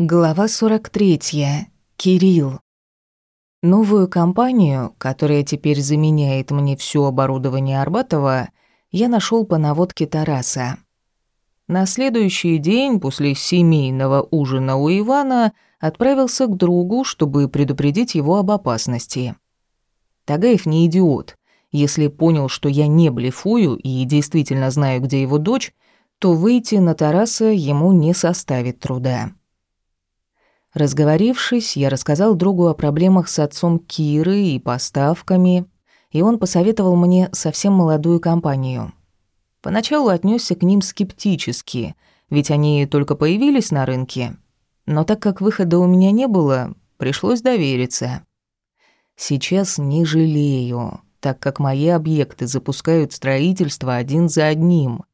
Глава 43. Кирилл. Новую компанию, которая теперь заменяет мне все оборудование Арбатова, я нашел по наводке Тараса. На следующий день после семейного ужина у Ивана отправился к другу, чтобы предупредить его об опасности. Тагаев не идиот. Если понял, что я не блефую и действительно знаю, где его дочь, то выйти на Тараса ему не составит труда. Разговорившись, я рассказал другу о проблемах с отцом Киры и поставками, и он посоветовал мне совсем молодую компанию. Поначалу отнесся к ним скептически, ведь они только появились на рынке. Но так как выхода у меня не было, пришлось довериться. Сейчас не жалею, так как мои объекты запускают строительство один за одним.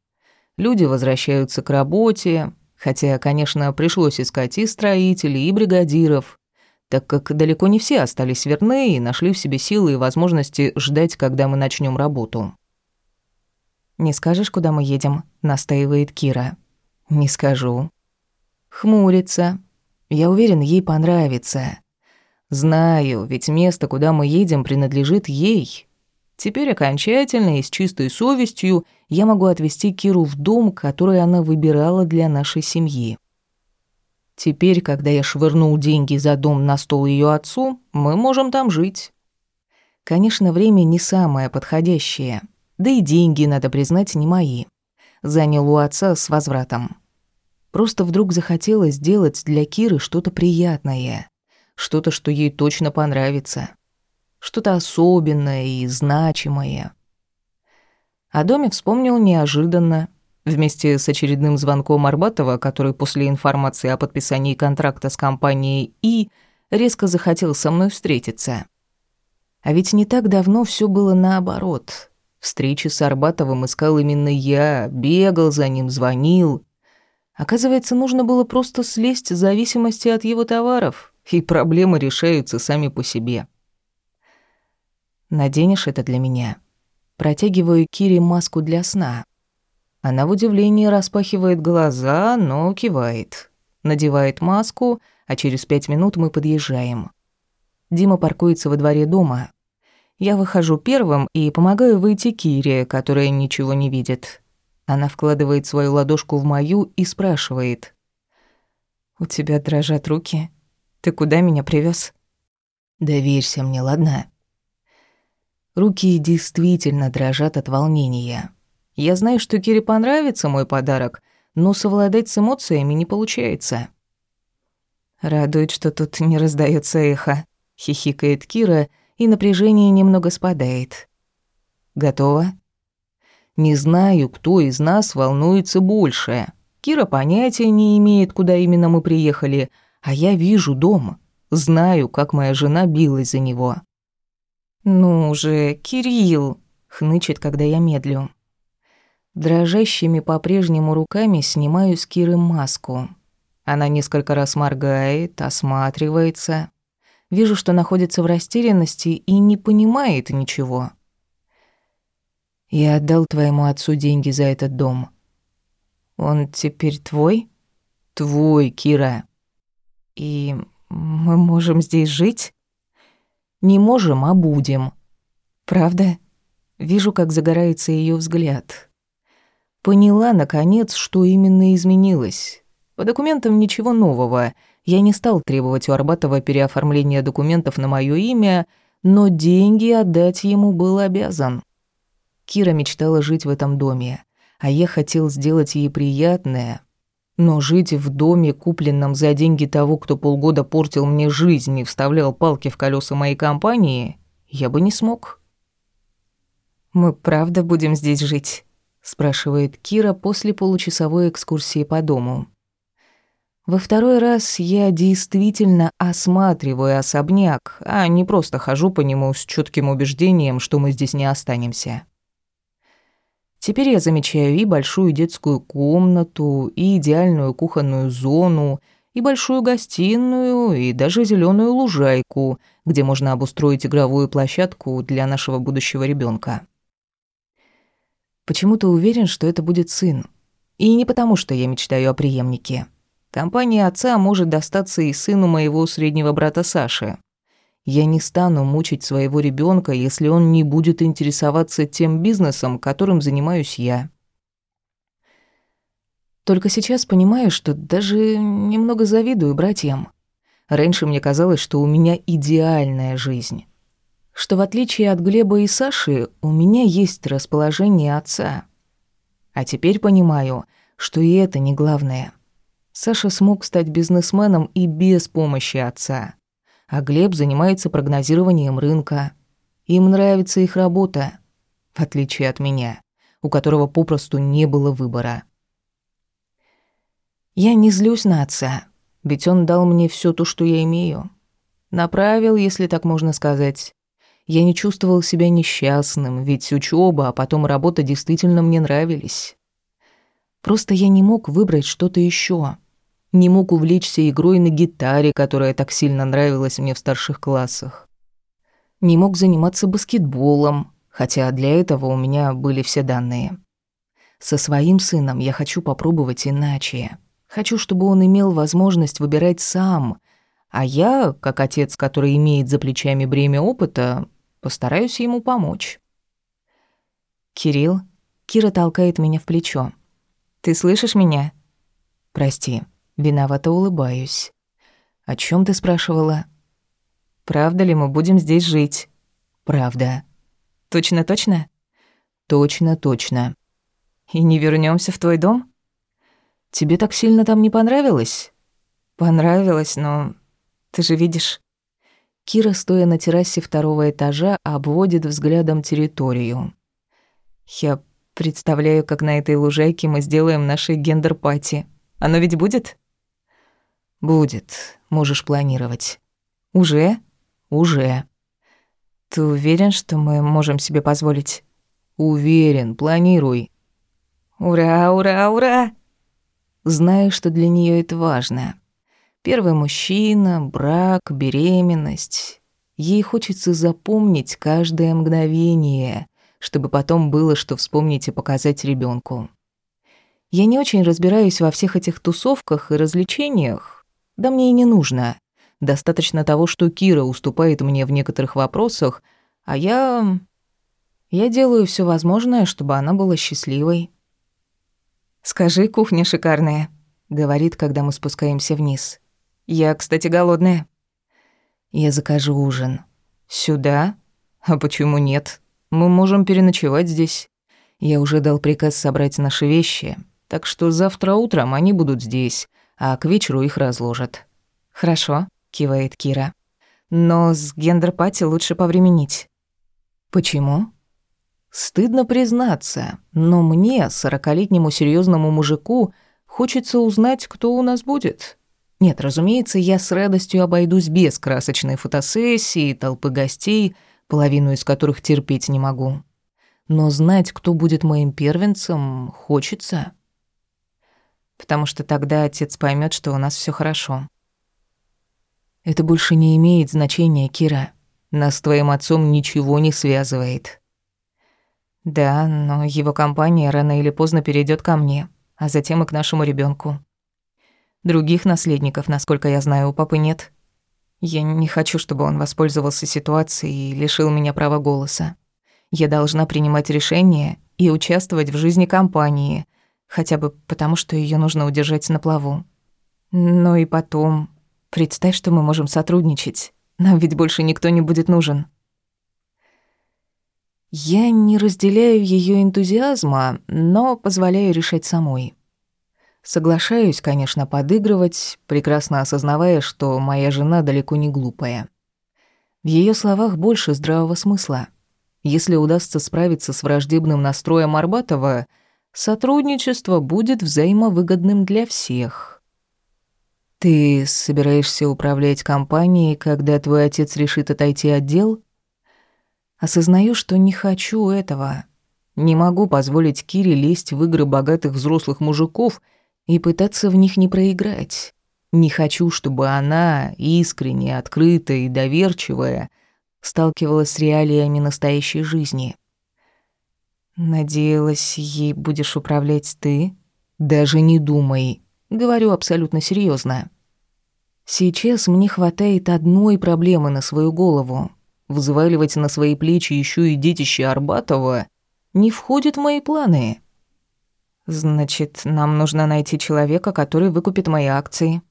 Люди возвращаются к работе, Хотя, конечно, пришлось искать и строителей, и бригадиров, так как далеко не все остались верны и нашли в себе силы и возможности ждать, когда мы начнем работу. «Не скажешь, куда мы едем?» — настаивает Кира. «Не скажу». Хмурится. Я уверен, ей понравится. Знаю, ведь место, куда мы едем, принадлежит ей. Теперь окончательно и с чистой совестью я могу отвезти Киру в дом, который она выбирала для нашей семьи. Теперь, когда я швырнул деньги за дом на стол ее отцу, мы можем там жить. Конечно, время не самое подходящее. Да и деньги, надо признать, не мои. Занял у отца с возвратом. Просто вдруг захотелось сделать для Киры что-то приятное. Что-то, что ей точно понравится что-то особенное и значимое. О доме вспомнил неожиданно, вместе с очередным звонком Арбатова, который после информации о подписании контракта с компанией «И» резко захотел со мной встретиться. А ведь не так давно все было наоборот. Встречи с Арбатовым искал именно я, бегал за ним, звонил. Оказывается, нужно было просто слезть с зависимости от его товаров, и проблемы решаются сами по себе. Наденешь это для меня?» Протягиваю Кире маску для сна. Она в удивлении распахивает глаза, но кивает. Надевает маску, а через пять минут мы подъезжаем. Дима паркуется во дворе дома. Я выхожу первым и помогаю выйти Кире, которая ничего не видит. Она вкладывает свою ладошку в мою и спрашивает. «У тебя дрожат руки? Ты куда меня привез? «Доверься мне, ладно?» Руки действительно дрожат от волнения. Я знаю, что Кире понравится мой подарок, но совладать с эмоциями не получается. Радует, что тут не раздается эхо. Хихикает Кира, и напряжение немного спадает. Готово? Не знаю, кто из нас волнуется больше. Кира понятия не имеет, куда именно мы приехали, а я вижу дом. Знаю, как моя жена билась за него. «Ну же, Кирилл!» — хнычет, когда я медлю. Дрожащими по-прежнему руками снимаю с Киры маску. Она несколько раз моргает, осматривается. Вижу, что находится в растерянности и не понимает ничего. «Я отдал твоему отцу деньги за этот дом». «Он теперь твой?» «Твой, Кира». «И мы можем здесь жить?» Не можем, а будем. Правда? Вижу, как загорается ее взгляд. Поняла, наконец, что именно изменилось. По документам ничего нового. Я не стал требовать у Арбатова переоформления документов на моё имя, но деньги отдать ему был обязан. Кира мечтала жить в этом доме, а я хотел сделать ей приятное, но жить в доме, купленном за деньги того, кто полгода портил мне жизнь и вставлял палки в колеса моей компании, я бы не смог. «Мы правда будем здесь жить?» – спрашивает Кира после получасовой экскурсии по дому. Во второй раз я действительно осматриваю особняк, а не просто хожу по нему с чётким убеждением, что мы здесь не останемся. Теперь я замечаю и большую детскую комнату, и идеальную кухонную зону, и большую гостиную, и даже зеленую лужайку, где можно обустроить игровую площадку для нашего будущего ребенка. Почему-то уверен, что это будет сын. И не потому, что я мечтаю о преемнике. Компания отца может достаться и сыну моего среднего брата Саши. Я не стану мучить своего ребенка, если он не будет интересоваться тем бизнесом, которым занимаюсь я. Только сейчас понимаю, что даже немного завидую братьям. Раньше мне казалось, что у меня идеальная жизнь. Что в отличие от Глеба и Саши, у меня есть расположение отца. А теперь понимаю, что и это не главное. Саша смог стать бизнесменом и без помощи отца а Глеб занимается прогнозированием рынка. Им нравится их работа, в отличие от меня, у которого попросту не было выбора. Я не злюсь на отца, ведь он дал мне все то, что я имею. Направил, если так можно сказать. Я не чувствовал себя несчастным, ведь учёба, а потом работа действительно мне нравились. Просто я не мог выбрать что-то ещё не мог увлечься игрой на гитаре, которая так сильно нравилась мне в старших классах. Не мог заниматься баскетболом, хотя для этого у меня были все данные. Со своим сыном я хочу попробовать иначе. Хочу, чтобы он имел возможность выбирать сам, а я, как отец, который имеет за плечами бремя опыта, постараюсь ему помочь. «Кирилл?» Кира толкает меня в плечо. «Ты слышишь меня?» «Прости, Виновато улыбаюсь. «О чем ты спрашивала?» «Правда ли мы будем здесь жить?» «Правда». «Точно-точно?» «Точно-точно». «И не вернемся в твой дом?» «Тебе так сильно там не понравилось?» «Понравилось, но... Ты же видишь...» Кира, стоя на террасе второго этажа, обводит взглядом территорию. «Я представляю, как на этой лужайке мы сделаем наши гендер-пати. Оно ведь будет?» «Будет. Можешь планировать». «Уже?» «Уже». «Ты уверен, что мы можем себе позволить?» «Уверен. Планируй». «Ура, ура, ура!» Знаю, что для нее это важно. Первый мужчина, брак, беременность. Ей хочется запомнить каждое мгновение, чтобы потом было что вспомнить и показать ребенку. Я не очень разбираюсь во всех этих тусовках и развлечениях, да мне и не нужно. Достаточно того, что Кира уступает мне в некоторых вопросах, а я... Я делаю все возможное, чтобы она была счастливой. «Скажи, кухня шикарная», — говорит, когда мы спускаемся вниз. «Я, кстати, голодная». «Я закажу ужин». «Сюда? А почему нет? Мы можем переночевать здесь. Я уже дал приказ собрать наши вещи, так что завтра утром они будут здесь, а к вечеру их разложат. «Хорошо», — кивает Кира. «Но с гендер-пати лучше повременить». «Почему?» «Стыдно признаться, но мне, сорокалетнему серьезному мужику, хочется узнать, кто у нас будет». Нет, разумеется, я с радостью обойдусь без красочной фотосессии толпы гостей, половину из которых терпеть не могу. Но знать, кто будет моим первенцем, хочется потому что тогда отец поймет, что у нас все хорошо. Это больше не имеет значения, Кира. Нас с твоим отцом ничего не связывает. Да, но его компания рано или поздно перейдет ко мне, а затем и к нашему ребенку. Других наследников, насколько я знаю, у папы нет. Я не хочу, чтобы он воспользовался ситуацией и лишил меня права голоса. Я должна принимать решения и участвовать в жизни компании, хотя бы потому, что ее нужно удержать на плаву. Ну и потом, представь, что мы можем сотрудничать. Нам ведь больше никто не будет нужен. Я не разделяю ее энтузиазма, но позволяю решать самой. Соглашаюсь, конечно, подыгрывать, прекрасно осознавая, что моя жена далеко не глупая. В ее словах больше здравого смысла. Если удастся справиться с враждебным настроем Арбатова — сотрудничество будет взаимовыгодным для всех. Ты собираешься управлять компанией, когда твой отец решит отойти от дел? Осознаю, что не хочу этого. Не могу позволить Кире лезть в игры богатых взрослых мужиков и пытаться в них не проиграть. Не хочу, чтобы она, искренне, открытая и доверчивая, сталкивалась с реалиями настоящей жизни. Надеялась, ей будешь управлять ты? Даже не думай. Говорю абсолютно серьезно. Сейчас мне хватает одной проблемы на свою голову. Взваливать на свои плечи еще и детище Арбатова не входит в мои планы. Значит, нам нужно найти человека, который выкупит мои акции.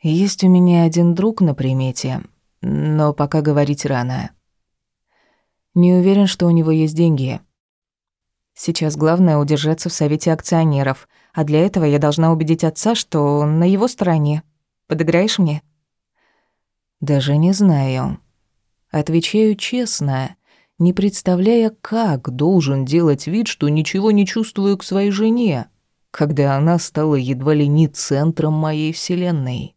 Есть у меня один друг на примете, но пока говорить рано. Не уверен, что у него есть деньги. Сейчас главное удержаться в совете акционеров, а для этого я должна убедить отца, что он на его стороне. Подыграешь мне? Даже не знаю. Отвечаю честно, не представляя, как должен делать вид, что ничего не чувствую к своей жене, когда она стала едва ли не центром моей вселенной.